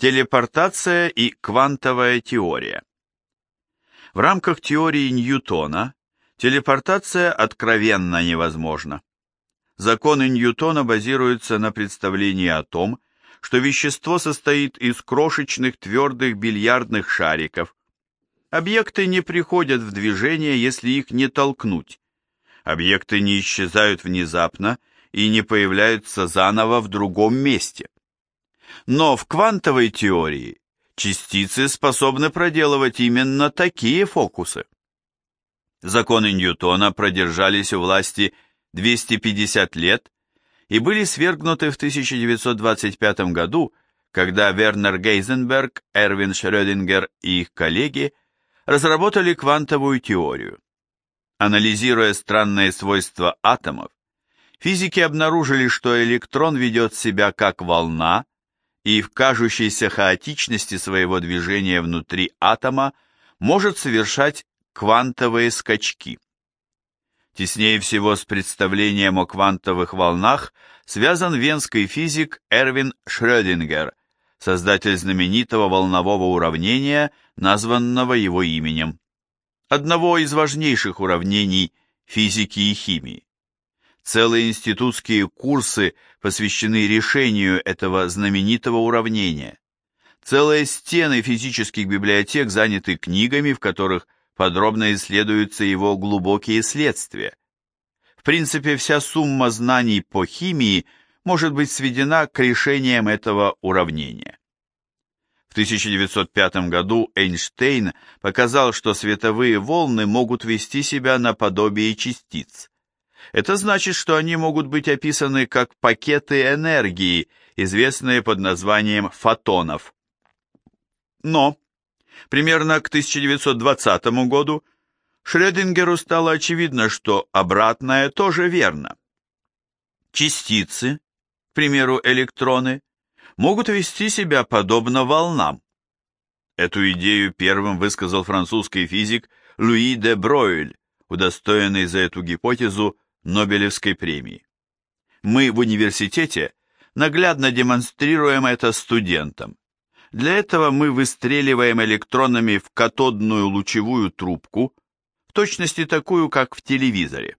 Телепортация и квантовая теория. В рамках теории Ньютона телепортация откровенно невозможна. Законы Ньютона базируются на представлении о том, что вещество состоит из крошечных твердых бильярдных шариков. Объекты не приходят в движение, если их не толкнуть. Объекты не исчезают внезапно и не появляются заново в другом месте. Но в квантовой теории частицы способны проделывать именно такие фокусы. Законы Ньютона продержались у власти 250 лет и были свергнуты в 1925 году, когда Вернер Гейзенберг, Эрвин Шрёдингер и их коллеги разработали квантовую теорию. Анализируя странные свойства атомов, физики обнаружили, что электрон ведет себя как волна и в кажущейся хаотичности своего движения внутри атома может совершать квантовые скачки. Теснее всего с представлением о квантовых волнах связан венский физик Эрвин Шрёдингер, создатель знаменитого волнового уравнения, названного его именем. Одного из важнейших уравнений физики и химии. Целые институтские курсы посвящены решению этого знаменитого уравнения. Целые стены физических библиотек заняты книгами, в которых подробно исследуются его глубокие следствия. В принципе, вся сумма знаний по химии может быть сведена к решениям этого уравнения. В 1905 году Эйнштейн показал, что световые волны могут вести себя наподобие частиц. Это значит, что они могут быть описаны как пакеты энергии, известные под названием фотонов. Но Примерно к 1920 году Шрёдингеру стало очевидно, что обратное тоже верно. Частицы, к примеру, электроны, могут вести себя подобно волнам. Эту идею первым высказал французский физик Луи де Бройль, удостоенный за эту гипотезу Нобелевской премии. Мы в университете наглядно демонстрируем это студентам. Для этого мы выстреливаем электронами в катодную лучевую трубку, в точности такую, как в телевизоре.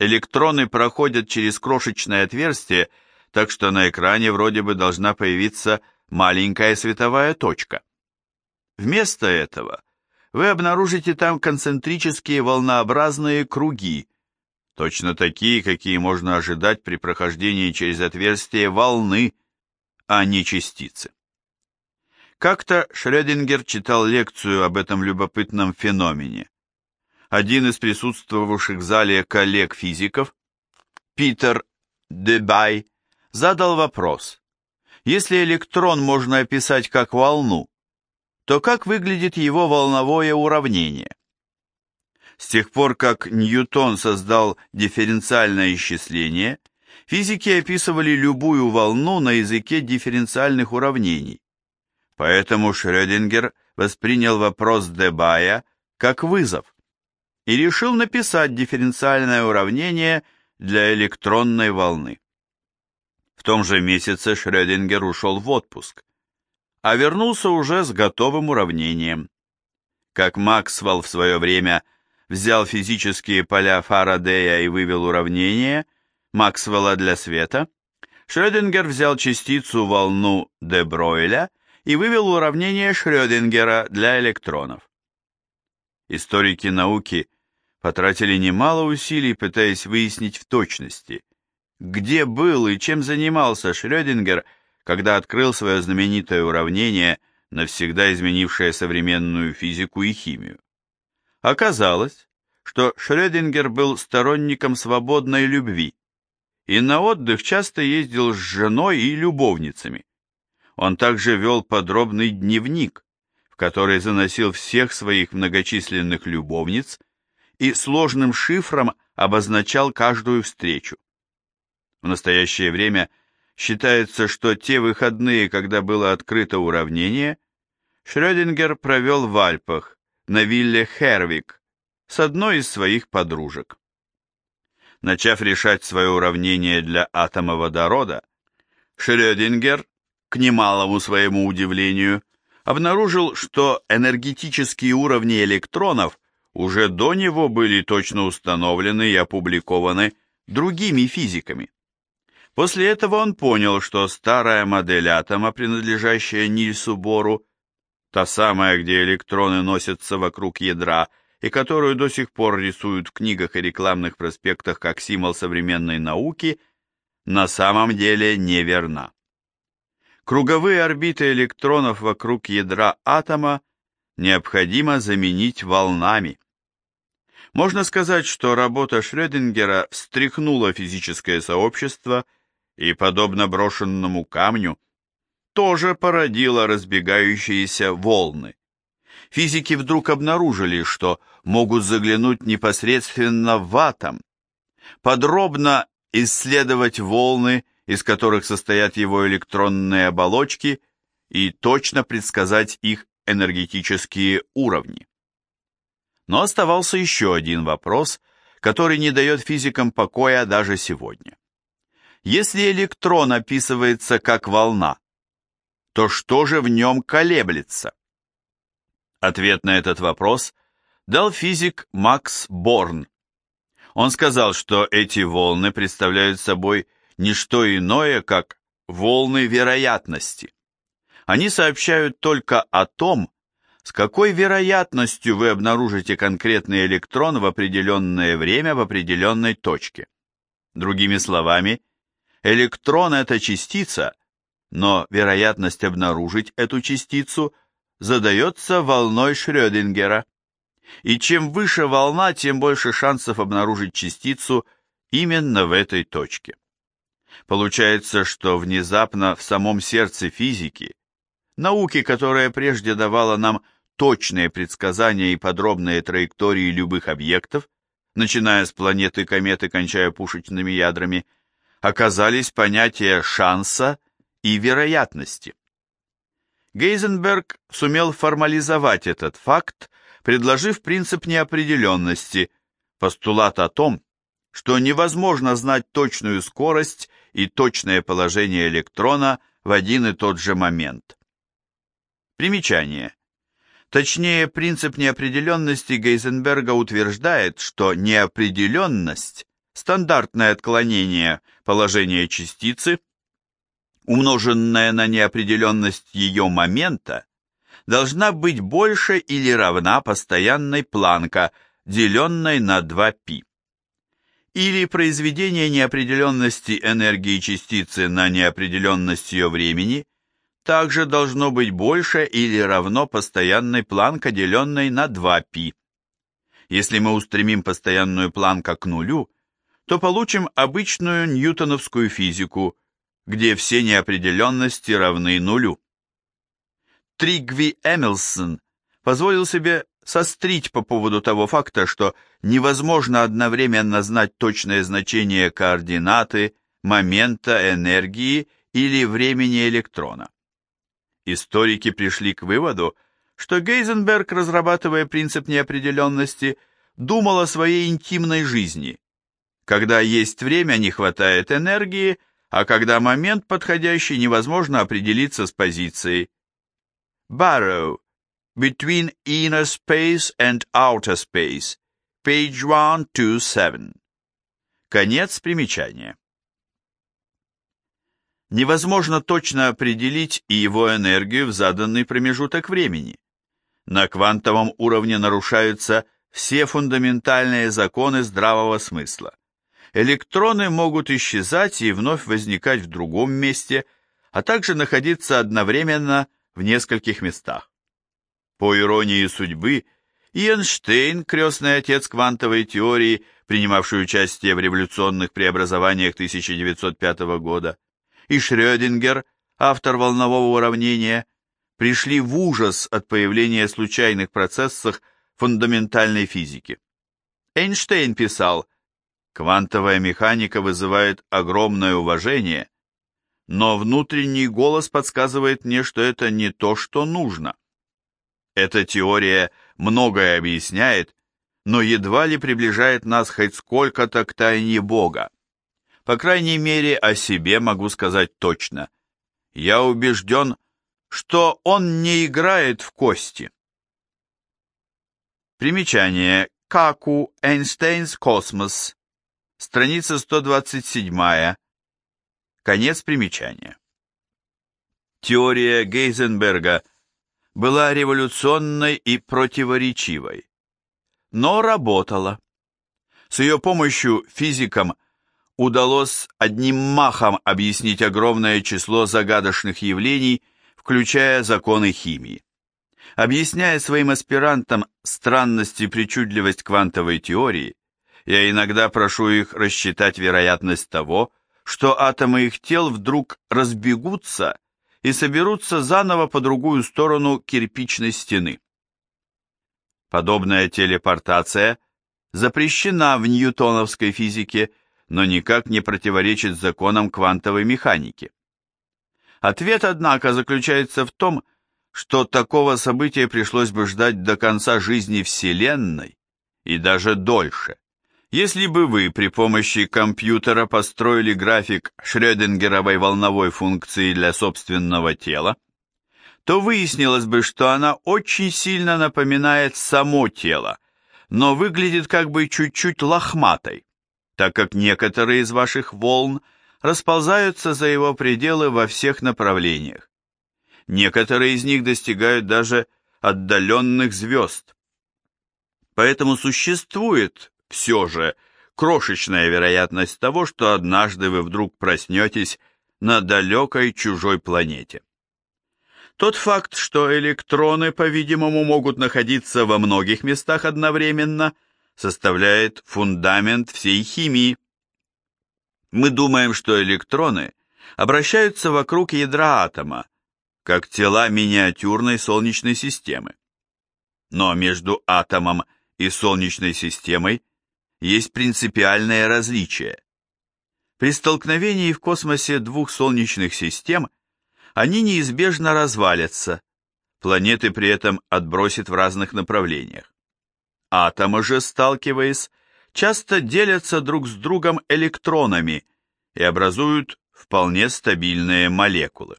Электроны проходят через крошечное отверстие, так что на экране вроде бы должна появиться маленькая световая точка. Вместо этого вы обнаружите там концентрические волнообразные круги, точно такие, какие можно ожидать при прохождении через отверстие волны, а не частицы. Как-то Шрёдингер читал лекцию об этом любопытном феномене. Один из присутствовавших в зале коллег-физиков, Питер Дебай, задал вопрос. Если электрон можно описать как волну, то как выглядит его волновое уравнение? С тех пор, как Ньютон создал дифференциальное исчисление, физики описывали любую волну на языке дифференциальных уравнений. Поэтому Шрёдингер воспринял вопрос Дебая как вызов и решил написать дифференциальное уравнение для электронной волны. В том же месяце Шрёдингер ушел в отпуск, а вернулся уже с готовым уравнением. Как Максвелл в свое время взял физические поля Фарадея и вывел уравнение Максвелла для света, Шрёдингер взял частицу волну де Бройля и вывел уравнение Шрёдингера для электронов. Историки науки потратили немало усилий, пытаясь выяснить в точности, где был и чем занимался Шрёдингер, когда открыл свое знаменитое уравнение, навсегда изменившее современную физику и химию. Оказалось, что Шрёдингер был сторонником свободной любви и на отдых часто ездил с женой и любовницами. Он также вел подробный дневник, в который заносил всех своих многочисленных любовниц и сложным шифром обозначал каждую встречу. В настоящее время считается, что те выходные, когда было открыто уравнение, Шрёдингер провел в Альпах, на вилле Хервик, с одной из своих подружек. Начав решать свое уравнение для атома водорода, Шрёдингер к немалому своему удивлению, обнаружил, что энергетические уровни электронов уже до него были точно установлены и опубликованы другими физиками. После этого он понял, что старая модель атома, принадлежащая Нильсу Бору, та самая, где электроны носятся вокруг ядра, и которую до сих пор рисуют в книгах и рекламных проспектах как символ современной науки, на самом деле неверна. Круговые орбиты электронов вокруг ядра атома необходимо заменить волнами. Можно сказать, что работа Шрёдингера встряхнула физическое сообщество и, подобно брошенному камню, тоже породила разбегающиеся волны. Физики вдруг обнаружили, что могут заглянуть непосредственно в атом, подробно исследовать волны, из которых состоят его электронные оболочки, и точно предсказать их энергетические уровни. Но оставался еще один вопрос, который не дает физикам покоя даже сегодня. Если электрон описывается как волна, то что же в нем колеблется? Ответ на этот вопрос дал физик Макс Борн. Он сказал, что эти волны представляют собой не что иное, как волны вероятности. Они сообщают только о том, с какой вероятностью вы обнаружите конкретный электрон в определенное время в определенной точке. Другими словами, Электрон – это частица, но вероятность обнаружить эту частицу задается волной Шрёдингера. И чем выше волна, тем больше шансов обнаружить частицу именно в этой точке. Получается, что внезапно в самом сердце физики, науки, которая прежде давала нам точные предсказания и подробные траектории любых объектов, начиная с планеты, кометы, кончая пушечными ядрами – оказались понятия шанса и вероятности. Гейзенберг сумел формализовать этот факт, предложив принцип неопределенности, постулат о том, что невозможно знать точную скорость и точное положение электрона в один и тот же момент. Примечание. Точнее, принцип неопределенности Гейзенберга утверждает, что неопределенность стандартное отклонение положения частицы, умноженное на неопределенность ее момента, должна быть больше или равна постоянной планка, деленной на 2π. Или произведение неопределенности энергии частицы на неопределенность ее времени также должно быть больше или равно постоянной планка, деленной на 2π. Если мы устремим постоянную планку к нулю, то получим обычную ньютоновскую физику, где все неопределенности равны нулю. Тригви Эмилсон позволил себе сострить по поводу того факта, что невозможно одновременно знать точное значение координаты, момента, энергии или времени электрона. Историки пришли к выводу, что Гейзенберг, разрабатывая принцип неопределенности, думал о своей интимной жизни, когда есть время, не хватает энергии, а когда момент подходящий, невозможно определиться с позицией. Barrow. Between inner space and outer space. Page 127. Конец примечания. Невозможно точно определить и его энергию в заданный промежуток времени. На квантовом уровне нарушаются все фундаментальные законы здравого смысла электроны могут исчезать и вновь возникать в другом месте, а также находиться одновременно в нескольких местах. По иронии судьбы, Эйнштейн, крестный отец квантовой теории, принимавший участие в революционных преобразованиях 1905 года, и Шрёдингер, автор волнового уравнения, пришли в ужас от появления случайных процессов фундаментальной физики. Эйнштейн писал, Квантовая механика вызывает огромное уважение, но внутренний голос подсказывает мне, что это не то, что нужно. Эта теория многое объясняет, но едва ли приближает нас хоть сколько-то к тайне Бога. По крайней мере, о себе могу сказать точно. я убежден, что он не играет в кости. Примечание. Каку Эйнштейнс Космос. Страница 127. Конец примечания. Теория Гейзенберга была революционной и противоречивой, но работала. С ее помощью физикам удалось одним махом объяснить огромное число загадочных явлений, включая законы химии. Объясняя своим аспирантам странность и причудливость квантовой теории, я иногда прошу их рассчитать вероятность того, что атомы их тел вдруг разбегутся и соберутся заново по другую сторону кирпичной стены. Подобная телепортация запрещена в ньютоновской физике, но никак не противоречит законам квантовой механики. Ответ, однако, заключается в том, что такого события пришлось бы ждать до конца жизни Вселенной и даже дольше. Если бы вы при помощи компьютера построили график Шрёдингеровой волновой функции для собственного тела, то выяснилось бы, что она очень сильно напоминает само тело, но выглядит как бы чуть-чуть лохматой, так как некоторые из ваших волн расползаются за его пределы во всех направлениях. Некоторые из них достигают даже отдаленных звезд. Поэтому существует все же крошечная вероятность того, что однажды вы вдруг проснетесь на далекой чужой планете. Тот факт, что электроны, по-видимому, могут находиться во многих местах одновременно, составляет фундамент всей химии. Мы думаем, что электроны обращаются вокруг ядра атома, как тела миниатюрной Солнечной системы. Но между атомом и Солнечной системой есть принципиальное различие. При столкновении в космосе двух солнечных систем они неизбежно развалятся, планеты при этом отбросят в разных направлениях. Атомы же, сталкиваясь, часто делятся друг с другом электронами и образуют вполне стабильные молекулы.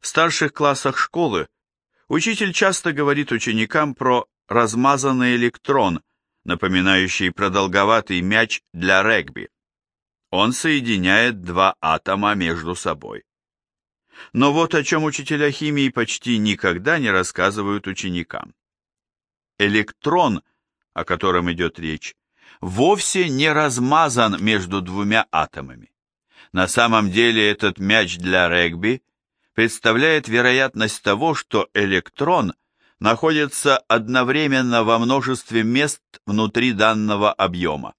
В старших классах школы учитель часто говорит ученикам про размазанный электрон, напоминающий продолговатый мяч для регби. Он соединяет два атома между собой. Но вот о чем учителя химии почти никогда не рассказывают ученикам. Электрон, о котором идет речь, вовсе не размазан между двумя атомами. На самом деле этот мяч для регби представляет вероятность того, что электрон – находятся одновременно во множестве мест внутри данного объема.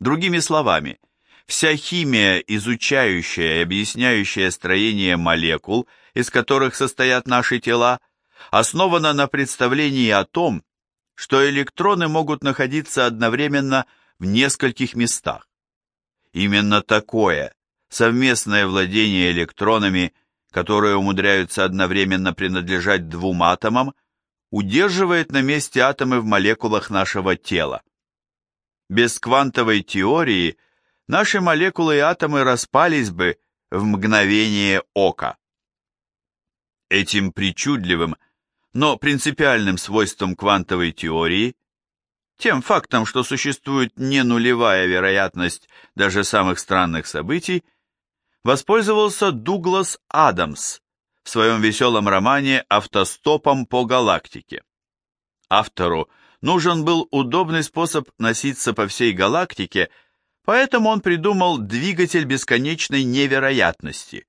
Другими словами, вся химия, изучающая и объясняющая строение молекул, из которых состоят наши тела, основана на представлении о том, что электроны могут находиться одновременно в нескольких местах. Именно такое совместное владение электронами – которые умудряются одновременно принадлежать двум атомам, удерживает на месте атомы в молекулах нашего тела. Без квантовой теории наши молекулы и атомы распались бы в мгновение ока. Этим причудливым, но принципиальным свойством квантовой теории, тем фактом, что существует не нулевая вероятность даже самых странных событий, воспользовался Дуглас Адамс в своем веселом романе «Автостопом по галактике». Автору нужен был удобный способ носиться по всей галактике, поэтому он придумал двигатель бесконечной невероятности,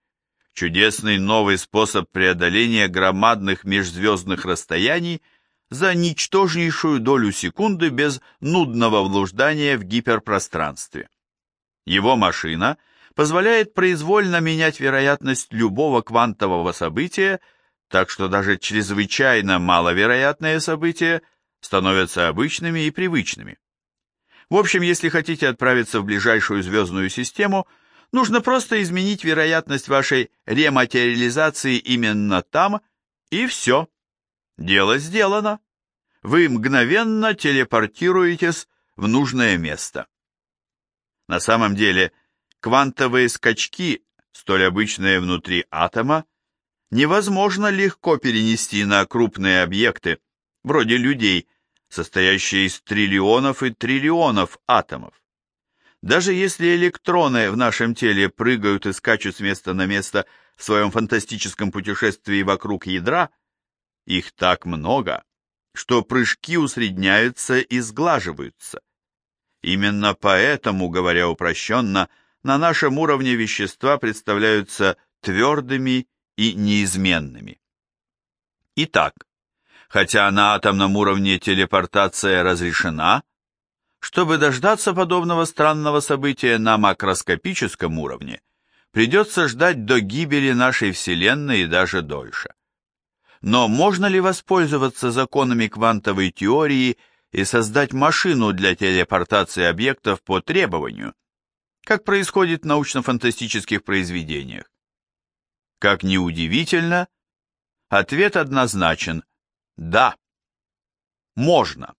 чудесный новый способ преодоления громадных межзвездных расстояний за ничтожнейшую долю секунды без нудного блуждания в гиперпространстве. Его машина – позволяет произвольно менять вероятность любого квантового события, так что даже чрезвычайно маловероятные события становятся обычными и привычными. В общем, если хотите отправиться в ближайшую звездную систему, нужно просто изменить вероятность вашей рематериализации именно там, и все. Дело сделано. Вы мгновенно телепортируетесь в нужное место. На самом деле, Квантовые скачки столь обычные внутри атома, невозможно легко перенести на крупные объекты, вроде людей, состоящие из триллионов и триллионов атомов. Даже если электроны в нашем теле прыгают и скачут с места на место в своем фантастическом путешествии вокруг ядра, их так много, что прыжки усредняются и сглаживаются. Именно поэтому, говоря упрощенно, на нашем уровне вещества представляются твердыми и неизменными. Итак, хотя на атомном уровне телепортация разрешена, чтобы дождаться подобного странного события на макроскопическом уровне, придется ждать до гибели нашей Вселенной и даже дольше. Но можно ли воспользоваться законами квантовой теории и создать машину для телепортации объектов по требованию, как происходит в научно-фантастических произведениях? Как ни удивительно, ответ однозначен – да, можно.